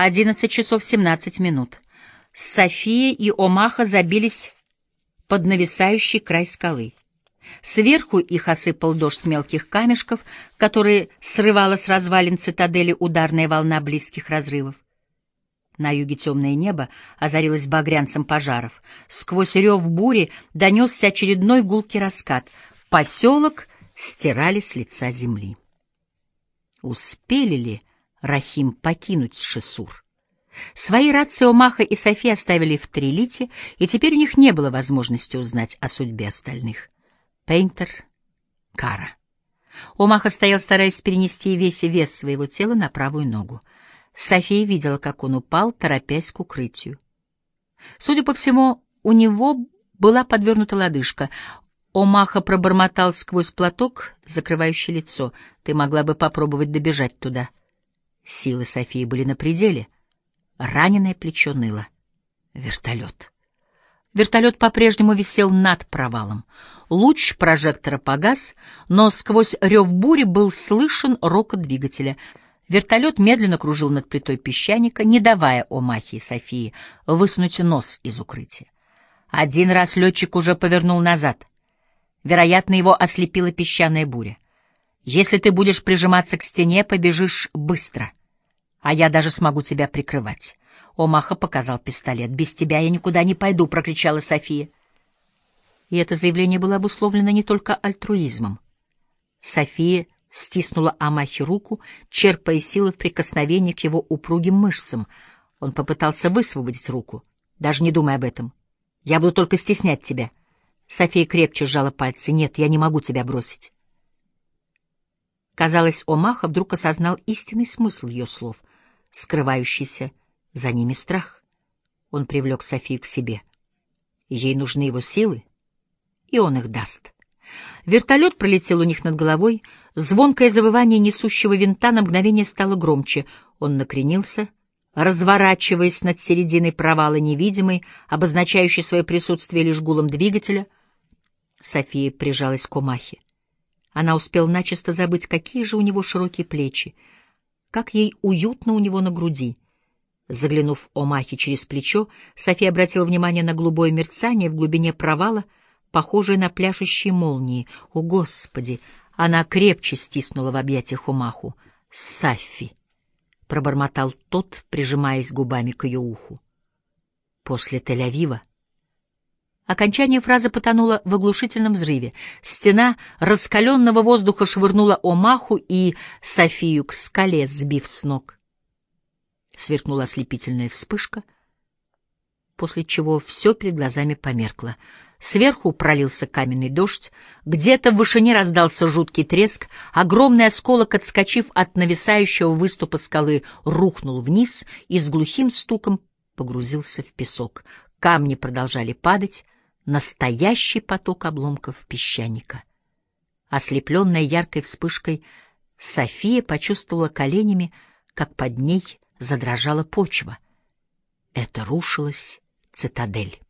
Одиннадцать часов семнадцать минут. София и Омаха забились под нависающий край скалы. Сверху их осыпал дождь мелких камешков, которые срывала с развалин цитадели ударная волна близких разрывов. На юге темное небо озарилось багрянцем пожаров. Сквозь рев бури донесся очередной гулкий раскат. Поселок стирали с лица земли. Успели ли Рахим покинуть Шесур. Свои рации Омаха и Софи оставили в Трилите, и теперь у них не было возможности узнать о судьбе остальных. Пейнтер, Кара. Омаха стоял, стараясь перенести весь вес своего тела на правую ногу. София видела, как он упал, торопясь к укрытию. Судя по всему, у него была подвернута лодыжка. Омаха пробормотал сквозь платок, закрывающий лицо. «Ты могла бы попробовать добежать туда». Силы Софии были на пределе. Раненое плечо ныло. Вертолет. Вертолет по-прежнему висел над провалом. Луч прожектора погас, но сквозь рев бури был слышен рокот двигателя. Вертолет медленно кружил над плитой песчаника, не давая Омахе и Софии высунуть нос из укрытия. Один раз летчик уже повернул назад. Вероятно, его ослепила песчаная буря. Если ты будешь прижиматься к стене, побежишь быстро а я даже смогу тебя прикрывать. Омаха показал пистолет. «Без тебя я никуда не пойду», — прокричала София. И это заявление было обусловлено не только альтруизмом. София стиснула Амахе руку, черпая силы в прикосновении к его упругим мышцам. Он попытался высвободить руку. «Даже не думай об этом. Я буду только стеснять тебя». София крепче сжала пальцы. «Нет, я не могу тебя бросить». Казалось, Омаха вдруг осознал истинный смысл ее слов, скрывающийся за ними страх. Он привлек Софию к себе. Ей нужны его силы, и он их даст. Вертолет пролетел у них над головой, звонкое завывание несущего винта на мгновение стало громче. Он накренился, разворачиваясь над серединой провала невидимый, обозначающий свое присутствие лишь гулом двигателя. София прижалась к Омахе. Она успела начисто забыть, какие же у него широкие плечи, как ей уютно у него на груди. Заглянув Омахе через плечо, София обратила внимание на голубое мерцание в глубине провала, похожее на пляшущие молнии. О, Господи! Она крепче стиснула в объятиях Омаху. «Саффи!» — пробормотал тот, прижимаясь губами к ее уху. После Тель-Авива Окончание фразы потонуло в оглушительном взрыве. Стена раскаленного воздуха швырнула Омаху и Софию к скале, сбив с ног. Сверкнула ослепительная вспышка, после чего все перед глазами померкло. Сверху пролился каменный дождь, где-то в вышине раздался жуткий треск, огромный осколок, отскочив от нависающего выступа скалы, рухнул вниз и с глухим стуком погрузился в песок. Камни продолжали падать, настоящий поток обломков песчаника. Ослепленная яркой вспышкой, София почувствовала коленями, как под ней задрожала почва. Это рушилась цитадель.